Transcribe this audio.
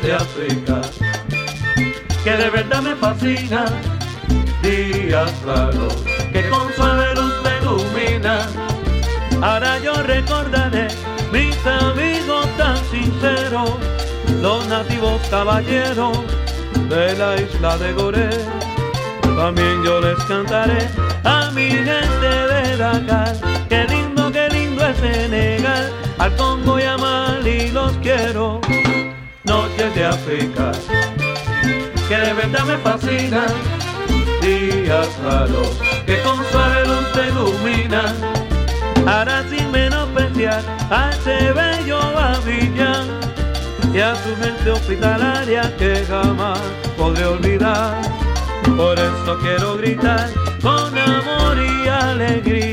de África, que de verdad me fascina. días claro, que con suave luz me ilumina. Ahora yo recordaré mis amigos tan sinceros, los nativos caballeros de la isla de Goré. También yo les cantaré a mi gente de Dakar, qué lindo, qué lindo es Senegal, al Congo y a de África, que de verdad me fascina, días raros, que con suave luz te ilumina, hará sin menospreciar a ese bello Babilla y a su gente hospitalaria que jamás podré olvidar. Por eso quiero gritar con amor y alegría.